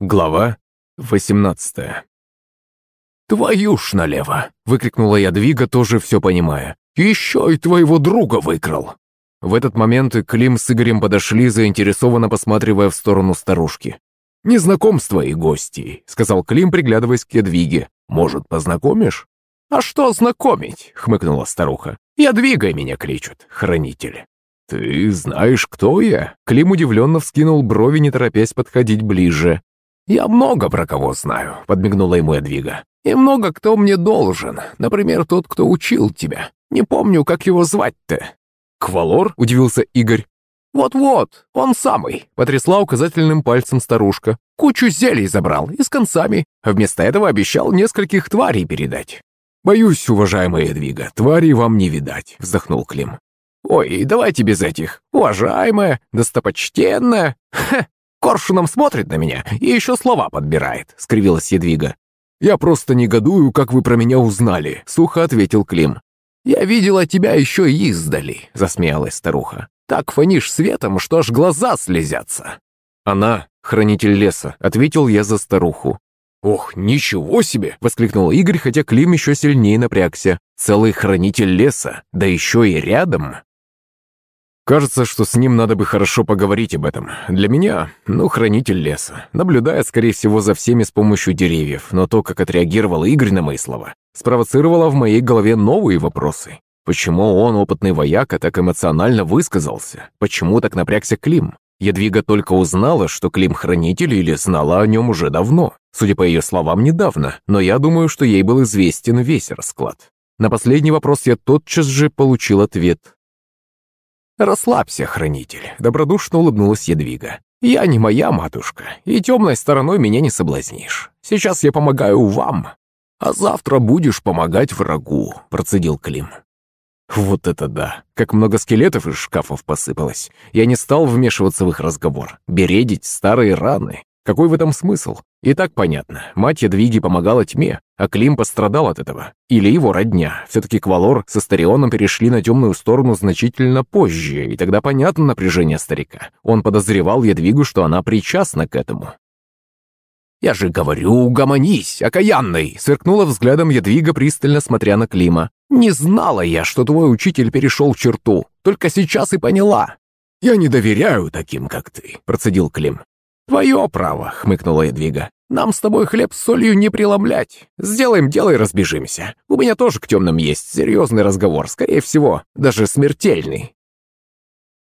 Глава 18 «Твою ж налево!» — выкрикнула Ядвига, тоже все понимая. «Еще и твоего друга выкрал!» В этот момент Клим с Игорем подошли, заинтересованно посматривая в сторону старушки. «Не знаком с твоей гостьей», — сказал Клим, приглядываясь к Ядвиге. «Может, познакомишь?» «А что знакомить?» — хмыкнула старуха. «Ядвигой меня кличут, хранитель». «Ты знаешь, кто я?» Клим удивленно вскинул брови, не торопясь подходить ближе. «Я много про кого знаю», — подмигнула ему Эдвига. «И много кто мне должен. Например, тот, кто учил тебя. Не помню, как его звать-то». «Квалор?» — удивился Игорь. «Вот-вот, он самый», — потрясла указательным пальцем старушка. «Кучу зелий забрал и с концами, вместо этого обещал нескольких тварей передать». «Боюсь, уважаемая Эдвига, тварей вам не видать», — вздохнул Клим. «Ой, давайте без этих. Уважаемая, достопочтенная. Ха, Коршуном смотрит на меня и еще слова подбирает», — скривилась Едвига. «Я просто негодую, как вы про меня узнали», — сухо ответил Клим. «Я видела тебя еще издали», — засмеялась старуха. «Так фонишь светом, что аж глаза слезятся». «Она — хранитель леса», — ответил я за старуху. «Ох, ничего себе!» — воскликнул Игорь, хотя Клим еще сильнее напрягся. «Целый хранитель леса, да еще и рядом!» Кажется, что с ним надо бы хорошо поговорить об этом. Для меня, ну, хранитель леса. Наблюдает, скорее всего, за всеми с помощью деревьев, но то, как отреагировал Игорь на мои слова, спровоцировало в моей голове новые вопросы. Почему он, опытный вояка, так эмоционально высказался? Почему так напрягся Клим? Ядвига только узнала, что Клим хранитель или знала о нем уже давно. Судя по ее словам, недавно, но я думаю, что ей был известен весь расклад. На последний вопрос я тотчас же получил ответ. «Расслабься, хранитель», — добродушно улыбнулась Едвига. «Я не моя матушка, и темной стороной меня не соблазнишь. Сейчас я помогаю вам, а завтра будешь помогать врагу», — процедил Клим. Вот это да! Как много скелетов из шкафов посыпалось. Я не стал вмешиваться в их разговор. Бередить старые раны. Какой в этом смысл? И так понятно. Мать Ядвиги помогала тьме, а Клим пострадал от этого. Или его родня. Все-таки Квалор с Астарионом перешли на темную сторону значительно позже, и тогда понятно напряжение старика. Он подозревал Ядвигу, что она причастна к этому. «Я же говорю, угомонись, окаянный!» сверкнула взглядом Ядвига, пристально смотря на Клима. «Не знала я, что твой учитель перешел черту. Только сейчас и поняла». «Я не доверяю таким, как ты», процедил Клим. «Твое право», — хмыкнула Едвига. «Нам с тобой хлеб с солью не преломлять. Сделаем дело и разбежимся. У меня тоже к темным есть серьезный разговор, скорее всего, даже смертельный».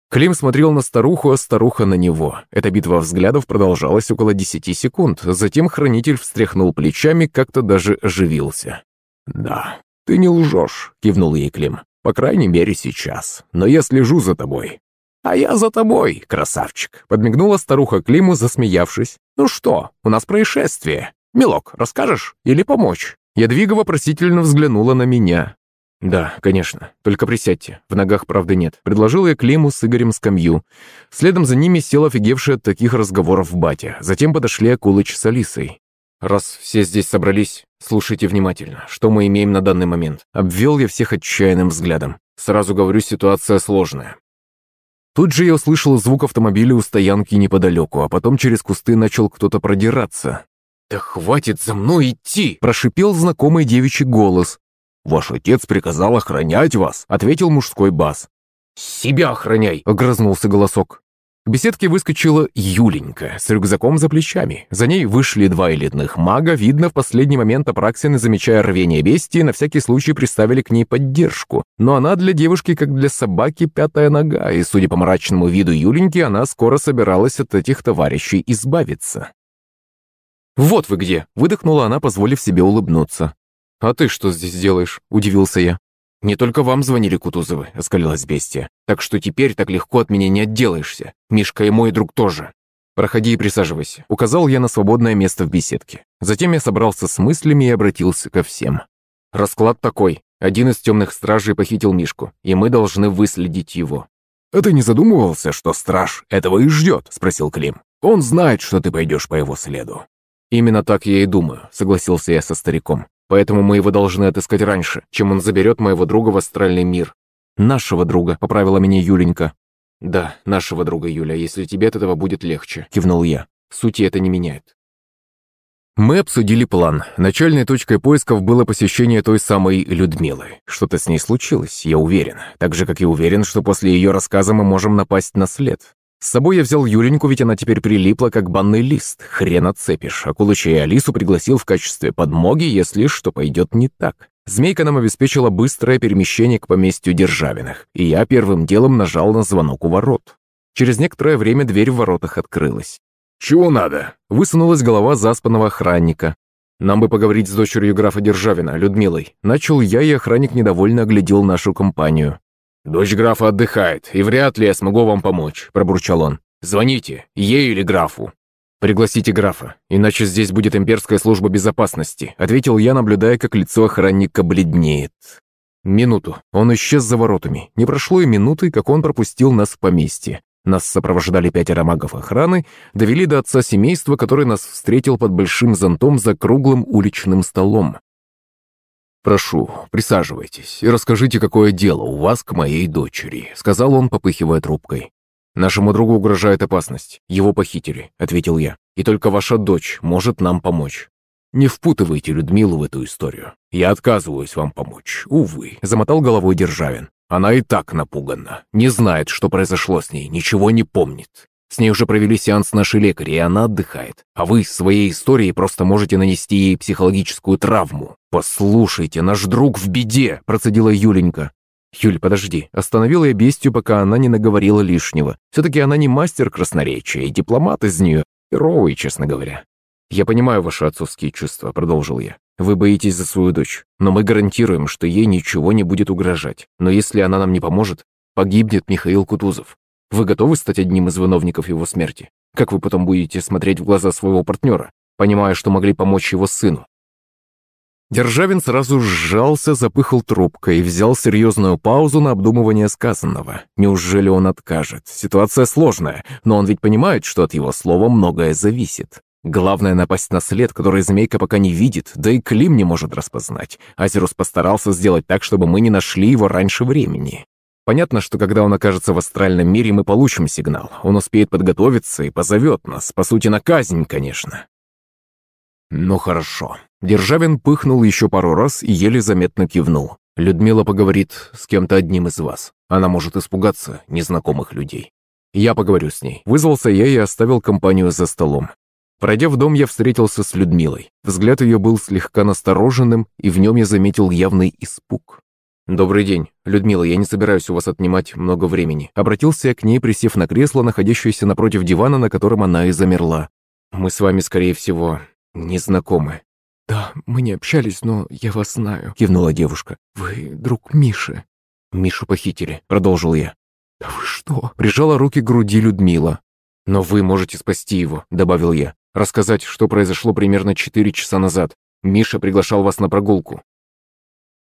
Клим смотрел на старуху, а старуха на него. Эта битва взглядов продолжалась около десяти секунд. Затем хранитель встряхнул плечами, как-то даже оживился. «Да, ты не лжешь», — кивнул ей Клим. «По крайней мере, сейчас. Но я слежу за тобой. «А я за тобой, красавчик», — подмигнула старуха Климу, засмеявшись. «Ну что, у нас происшествие. Милок, расскажешь или помочь?» Ядвига вопросительно взглянула на меня. «Да, конечно. Только присядьте. В ногах правды нет». Предложил я Климу с Игорем скамью. Следом за ними сел офигевший от таких разговоров батя. Затем подошли Акулыч с Алисой. «Раз все здесь собрались, слушайте внимательно. Что мы имеем на данный момент?» Обвел я всех отчаянным взглядом. Сразу говорю, ситуация сложная. Тут же я услышал звук автомобиля у стоянки неподалеку, а потом через кусты начал кто-то продираться. «Да хватит за мной идти!» – прошипел знакомый девичий голос. «Ваш отец приказал охранять вас», – ответил мужской бас. «Себя охраняй!» – огрызнулся голосок. К беседке выскочила Юленька с рюкзаком за плечами. За ней вышли два элитных мага. Видно, в последний момент Апраксины, замечая рвение бестии, на всякий случай приставили к ней поддержку. Но она для девушки, как для собаки, пятая нога, и, судя по мрачному виду Юленьки, она скоро собиралась от этих товарищей избавиться. «Вот вы где!» – выдохнула она, позволив себе улыбнуться. «А ты что здесь делаешь?» – удивился я. «Не только вам звонили Кутузовы», — оскалилась бестия. «Так что теперь так легко от меня не отделаешься. Мишка и мой друг тоже». «Проходи и присаживайся», — указал я на свободное место в беседке. Затем я собрался с мыслями и обратился ко всем. «Расклад такой. Один из темных стражей похитил Мишку, и мы должны выследить его». «А ты не задумывался, что страж этого и ждет?» — спросил Клим. «Он знает, что ты пойдешь по его следу». «Именно так я и думаю», — согласился я со стариком. Поэтому мы его должны отыскать раньше, чем он заберет моего друга в астральный мир. Нашего друга, поправила меня Юленька. Да, нашего друга Юля, если тебе от этого будет легче, кивнул я. Сути это не меняет. Мы обсудили план. Начальной точкой поисков было посещение той самой Людмилы. Что-то с ней случилось, я уверен. Так же, как и уверен, что после ее рассказа мы можем напасть на след. С собой я взял Юленьку, ведь она теперь прилипла, как банный лист. Хрен отцепишь. А Кулыча и Алису пригласил в качестве подмоги, если что пойдет не так. Змейка нам обеспечила быстрое перемещение к поместью Державиных, и я первым делом нажал на звонок у ворот. Через некоторое время дверь в воротах открылась. «Чего надо?» – высунулась голова заспанного охранника. «Нам бы поговорить с дочерью графа Державина, Людмилой». Начал я, и охранник недовольно оглядел нашу компанию. «Дочь графа отдыхает, и вряд ли я смогу вам помочь», – пробурчал он. «Звоните, ей или графу». «Пригласите графа, иначе здесь будет имперская служба безопасности», – ответил я, наблюдая, как лицо охранника бледнеет. Минуту. Он исчез за воротами. Не прошло и минуты, как он пропустил нас в поместье. Нас сопровождали пятеро магов охраны, довели до отца семейства, который нас встретил под большим зонтом за круглым уличным столом. «Прошу, присаживайтесь и расскажите, какое дело у вас к моей дочери», — сказал он, попыхивая трубкой. «Нашему другу угрожает опасность. Его похитили», — ответил я. «И только ваша дочь может нам помочь». «Не впутывайте Людмилу в эту историю. Я отказываюсь вам помочь. Увы», — замотал головой Державин. Она и так напугана, не знает, что произошло с ней, ничего не помнит. С ней уже провели сеанс наши лекари, и она отдыхает. А вы своей историей просто можете нанести ей психологическую травму. «Послушайте, наш друг в беде!» – процедила Юленька. «Юль, подожди». Остановила я бестию, пока она не наговорила лишнего. Все-таки она не мастер красноречия, и дипломат из нее херовый, честно говоря. «Я понимаю ваши отцовские чувства», — продолжил я. Вы боитесь за свою дочь, но мы гарантируем, что ей ничего не будет угрожать. Но если она нам не поможет, погибнет Михаил Кутузов. Вы готовы стать одним из виновников его смерти? Как вы потом будете смотреть в глаза своего партнера, понимая, что могли помочь его сыну? Державин сразу сжался, запыхал трубкой и взял серьезную паузу на обдумывание сказанного. Неужели он откажет? Ситуация сложная, но он ведь понимает, что от его слова многое зависит. Главное напасть на след, который змейка пока не видит, да и Клим не может распознать. Азерус постарался сделать так, чтобы мы не нашли его раньше времени. Понятно, что когда он окажется в астральном мире, мы получим сигнал. Он успеет подготовиться и позовет нас. По сути, на казнь, конечно. Ну хорошо. Державин пыхнул еще пару раз и еле заметно кивнул. Людмила поговорит с кем-то одним из вас. Она может испугаться незнакомых людей. Я поговорю с ней. Вызвался я и оставил компанию за столом. Пройдя в дом, я встретился с Людмилой. Взгляд ее был слегка настороженным, и в нем я заметил явный испуг. «Добрый день. Людмила, я не собираюсь у вас отнимать много времени». Обратился я к ней, присев на кресло, находящееся напротив дивана, на котором она и замерла. «Мы с вами, скорее всего, не знакомы». «Да, мы не общались, но я вас знаю», — кивнула девушка. «Вы друг Миши». «Мишу похитили», — продолжил я. «Да вы что?» — прижала руки к груди Людмила. «Но вы можете спасти его», — добавил я рассказать, что произошло примерно 4 часа назад. Миша приглашал вас на прогулку».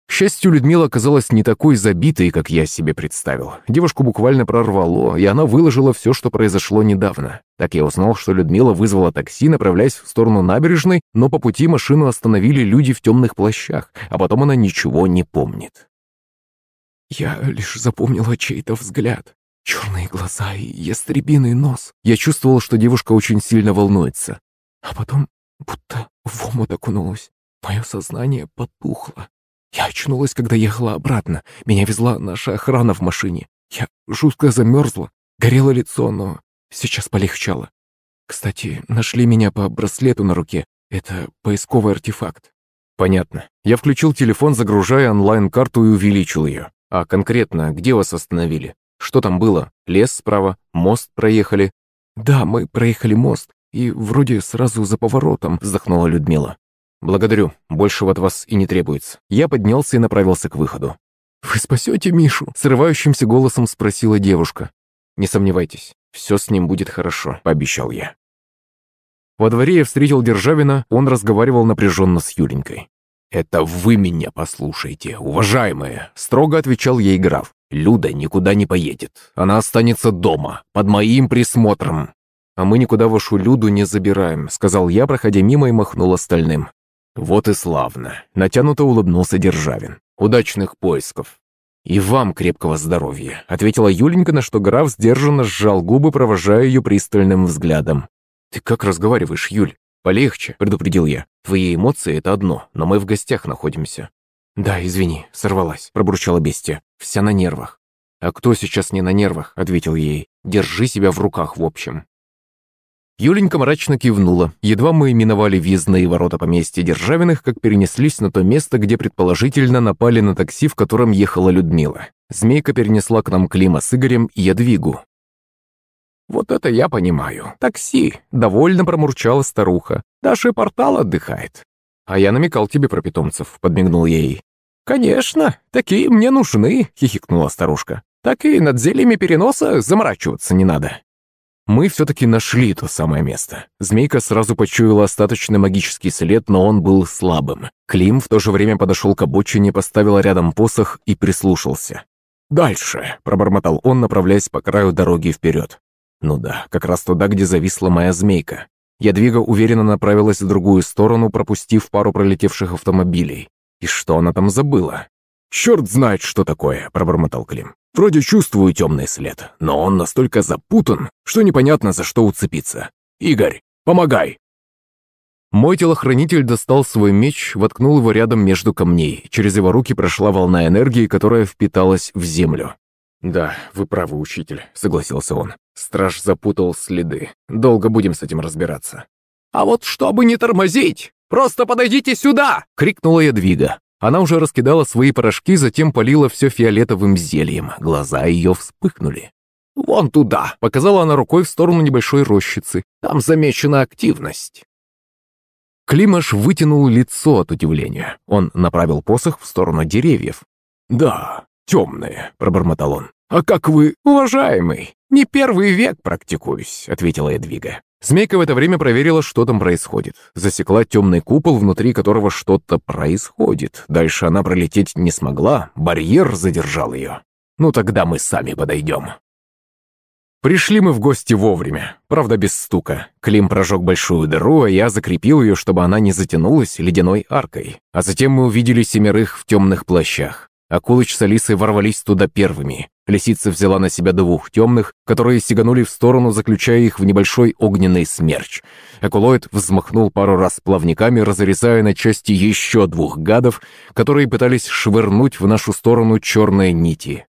К счастью, Людмила оказалась не такой забитой, как я себе представил. Девушку буквально прорвало, и она выложила все, что произошло недавно. Так я узнал, что Людмила вызвала такси, направляясь в сторону набережной, но по пути машину остановили люди в темных плащах, а потом она ничего не помнит. «Я лишь запомнила чей-то взгляд», Черные глаза и ястребиный нос. Я чувствовал, что девушка очень сильно волнуется. А потом будто в омут окунулась. Мое сознание потухло. Я очнулась, когда ехала обратно. Меня везла наша охрана в машине. Я жутко замерзла. Горело лицо, но сейчас полегчало. Кстати, нашли меня по браслету на руке. Это поисковый артефакт. Понятно. Я включил телефон, загружая онлайн-карту и увеличил ее. А конкретно, где вас остановили? Что там было? Лес справа, мост проехали?» «Да, мы проехали мост, и вроде сразу за поворотом», — вздохнула Людмила. «Благодарю, большего от вас и не требуется». Я поднялся и направился к выходу. «Вы спасете Мишу?» — срывающимся голосом спросила девушка. «Не сомневайтесь, все с ним будет хорошо», — пообещал я. Во дворе я встретил Державина, он разговаривал напряженно с Юленькой. «Это вы меня послушайте, уважаемая», — строго отвечал ей граф. Люда никуда не поедет. Она останется дома, под моим присмотром. А мы никуда вашу Люду не забираем, сказал я, проходя мимо и махнул остальным. Вот и славно. Натянуто улыбнулся Державин. Удачных поисков. «И вам крепкого здоровья», — ответила Юленька, на что граф сдержанно сжал губы, провожая ее пристальным взглядом. «Ты как разговариваешь, Юль? «Полегче», — предупредил я. «Твои эмоции — это одно, но мы в гостях находимся». «Да, извини, сорвалась», — пробурчала бестия. «Вся на нервах». «А кто сейчас не на нервах?» — ответил ей. «Держи себя в руках, в общем». Юленька мрачно кивнула. Едва мы миновали въездные ворота поместья Державиных, как перенеслись на то место, где предположительно напали на такси, в котором ехала Людмила. Змейка перенесла к нам Клима с Игорем и Ядвигу. «Вот это я понимаю. Такси!» — довольно промурчала старуха. «Даже портал отдыхает». «А я намекал тебе про питомцев», — подмигнул ей. «Конечно, такие мне нужны», — хихикнула старушка. «Так и над зельями переноса заморачиваться не надо». Мы все-таки нашли то самое место. Змейка сразу почуяла остаточный магический след, но он был слабым. Клим в то же время подошел к обочине, поставил рядом посох и прислушался. «Дальше», — пробормотал он, направляясь по краю дороги вперед. Ну да, как раз туда, где зависла моя змейка. Ядвига уверенно направилась в другую сторону, пропустив пару пролетевших автомобилей. И что она там забыла? «Черт знает, что такое», — пробормотал Клим. «Вроде чувствую темный след, но он настолько запутан, что непонятно, за что уцепиться. Игорь, помогай!» Мой телохранитель достал свой меч, воткнул его рядом между камней. Через его руки прошла волна энергии, которая впиталась в землю. «Да, вы правы, учитель», — согласился он. Страж запутал следы. Долго будем с этим разбираться. «А вот чтобы не тормозить, просто подойдите сюда!» — крикнула Ядвига. Она уже раскидала свои порошки, затем полила все фиолетовым зельем. Глаза ее вспыхнули. «Вон туда!» — показала она рукой в сторону небольшой рощицы. «Там замечена активность». Климаш вытянул лицо от удивления. Он направил посох в сторону деревьев. «Да, темные», — пробормотал он. «А как вы, уважаемый? Не первый век практикуюсь», — ответила Эдвига. Змейка в это время проверила, что там происходит. Засекла темный купол, внутри которого что-то происходит. Дальше она пролететь не смогла, барьер задержал ее. Ну тогда мы сами подойдем. Пришли мы в гости вовремя, правда без стука. Клим прожег большую дыру, а я закрепил ее, чтобы она не затянулась ледяной аркой. А затем мы увидели семерых в темных плащах. Акулыч с Алисой ворвались туда первыми. Лисица взяла на себя двух темных, которые сиганули в сторону, заключая их в небольшой огненный смерч. Экулоид взмахнул пару раз плавниками, разрезая на части еще двух гадов, которые пытались швырнуть в нашу сторону черные нити.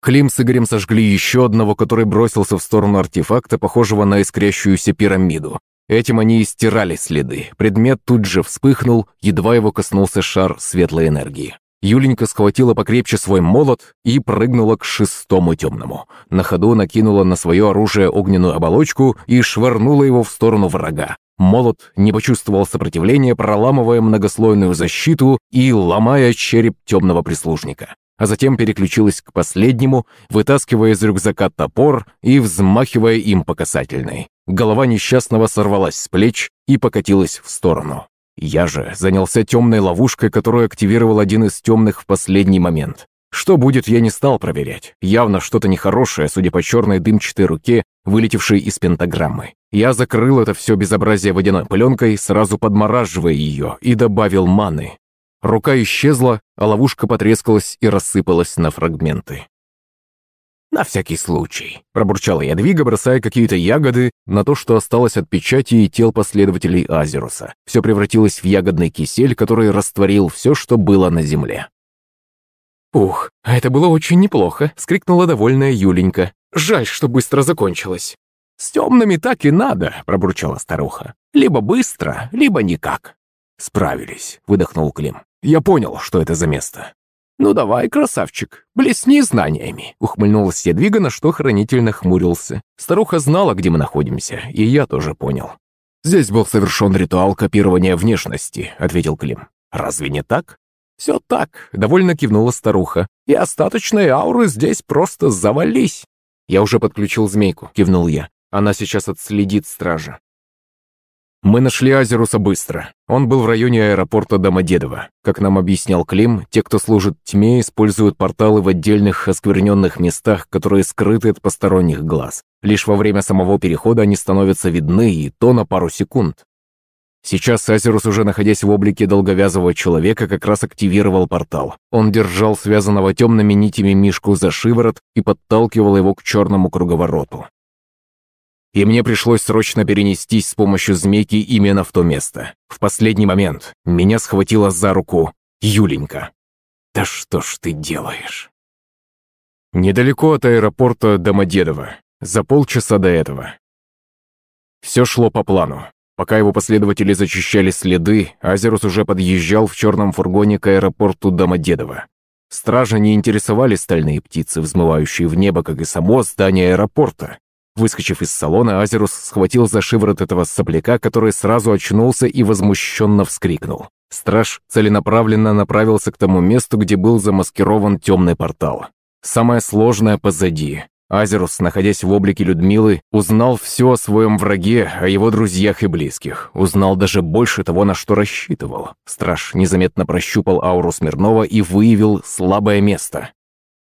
Клим с Игорем сожгли еще одного, который бросился в сторону артефакта, похожего на искрящуюся пирамиду. Этим они и стирали следы. Предмет тут же вспыхнул, едва его коснулся шар светлой энергии. Юленька схватила покрепче свой молот и прыгнула к шестому темному. На ходу накинула на свое оружие огненную оболочку и швырнула его в сторону врага. Молот не почувствовал сопротивления, проламывая многослойную защиту и ломая череп темного прислужника. А затем переключилась к последнему, вытаскивая из рюкзака топор и взмахивая им по касательной. Голова несчастного сорвалась с плеч и покатилась в сторону. Я же занялся темной ловушкой, которую активировал один из темных в последний момент. Что будет, я не стал проверять. Явно что-то нехорошее, судя по черной дымчатой руке, вылетевшей из пентаграммы. Я закрыл это все безобразие водяной пленкой, сразу подмораживая ее, и добавил маны. Рука исчезла, а ловушка потрескалась и рассыпалась на фрагменты. «На всякий случай», – пробурчала Ядвига, бросая какие-то ягоды на то, что осталось от печати и тел последователей Азеруса. Все превратилось в ягодный кисель, который растворил все, что было на земле. «Ух, а это было очень неплохо», – скрикнула довольная Юленька. «Жаль, что быстро закончилось». «С темными так и надо», – пробурчала старуха. «Либо быстро, либо никак». «Справились», – выдохнул Клим. «Я понял, что это за место. «Ну давай, красавчик, блесни знаниями», — ухмыльнулась Ядвига, на что хранитель нахмурился. Старуха знала, где мы находимся, и я тоже понял. «Здесь был совершен ритуал копирования внешности», — ответил Клим. «Разве не так?» «Все так», — довольно кивнула старуха. «И остаточные ауры здесь просто завались». «Я уже подключил змейку», — кивнул я. «Она сейчас отследит стража». Мы нашли Азеруса быстро. Он был в районе аэропорта Домодедово. Как нам объяснял Клим, те, кто служит тьме, используют порталы в отдельных оскверненных местах, которые скрыты от посторонних глаз. Лишь во время самого перехода они становятся видны, и то на пару секунд. Сейчас Азерус, уже находясь в облике долговязого человека, как раз активировал портал. Он держал связанного темными нитями Мишку за шиворот и подталкивал его к черному круговороту. И мне пришлось срочно перенестись с помощью змейки именно в то место. В последний момент меня схватила за руку Юленька. «Да что ж ты делаешь?» Недалеко от аэропорта Домодедово, за полчаса до этого. Все шло по плану. Пока его последователи зачищали следы, Азерус уже подъезжал в черном фургоне к аэропорту Домодедово. Стражи не интересовали стальные птицы, взмывающие в небо, как и само здание аэропорта. Выскочив из салона, Азерус схватил за шиворот этого сопляка, который сразу очнулся и возмущенно вскрикнул. Страж целенаправленно направился к тому месту, где был замаскирован темный портал. Самое сложное позади. Азерус, находясь в облике Людмилы, узнал все о своем враге, о его друзьях и близких. Узнал даже больше того, на что рассчитывал. Страж незаметно прощупал ауру Смирнова и выявил слабое место.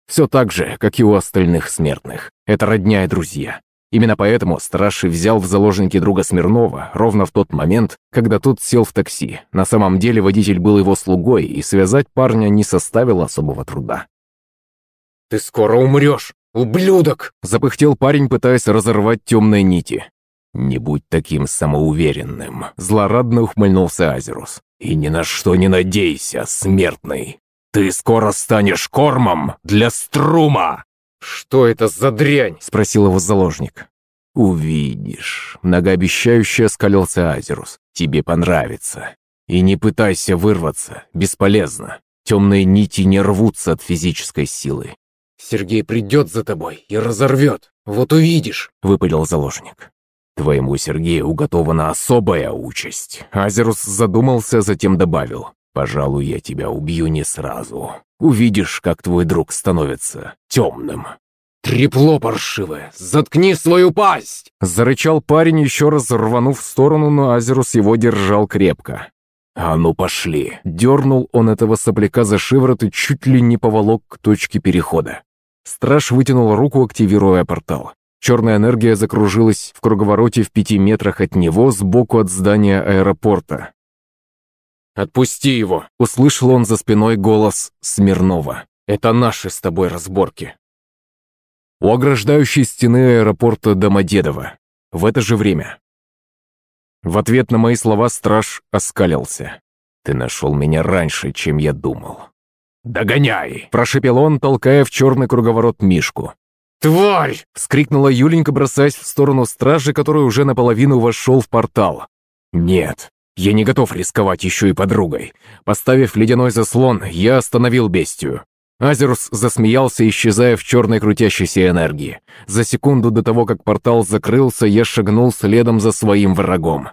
Все так же, как и у остальных смертных. Это родня и друзья. Именно поэтому страж взял в заложники друга Смирнова ровно в тот момент, когда тот сел в такси. На самом деле водитель был его слугой, и связать парня не составило особого труда. «Ты скоро умрешь, ублюдок!» – запыхтел парень, пытаясь разорвать темные нити. «Не будь таким самоуверенным», – злорадно ухмыльнулся Азерус. «И ни на что не надейся, смертный. Ты скоро станешь кормом для струма!» «Что это за дрянь?» – спросил его заложник. «Увидишь», – многообещающе оскалился Азерус. «Тебе понравится. И не пытайся вырваться, бесполезно. Темные нити не рвутся от физической силы». «Сергей придет за тобой и разорвет. Вот увидишь», – выпалил заложник. «Твоему Сергею уготована особая участь». Азерус задумался, затем добавил. Пожалуй, я тебя убью не сразу. Увидишь, как твой друг становится темным». «Трепло паршивое! Заткни свою пасть!» Зарычал парень, еще раз рванув в сторону, но Азерус его держал крепко. «А ну пошли!» Дернул он этого сопляка за шиворот и чуть ли не поволок к точке перехода. Страж вытянул руку, активируя портал. Черная энергия закружилась в круговороте в пяти метрах от него сбоку от здания аэропорта. «Отпусти его!» — услышал он за спиной голос Смирнова. «Это наши с тобой разборки». У ограждающей стены аэропорта Домодедово. В это же время. В ответ на мои слова страж оскалился. «Ты нашел меня раньше, чем я думал». «Догоняй!» – прошепел он, толкая в черный круговорот Мишку. «Тварь!» – вскрикнула Юленька, бросаясь в сторону стражи, который уже наполовину вошел в портал. «Нет, я не готов рисковать еще и подругой. Поставив ледяной заслон, я остановил бестию. Азерус засмеялся, исчезая в черной крутящейся энергии. За секунду до того, как портал закрылся, я шагнул следом за своим врагом.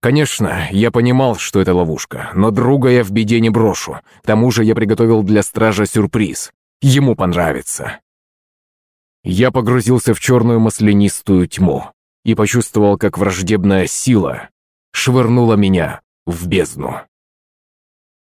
Конечно, я понимал, что это ловушка, но друга я в беде не брошу. К тому же я приготовил для стража сюрприз. Ему понравится. Я погрузился в черную маслянистую тьму и почувствовал, как враждебная сила швырнула меня в бездну.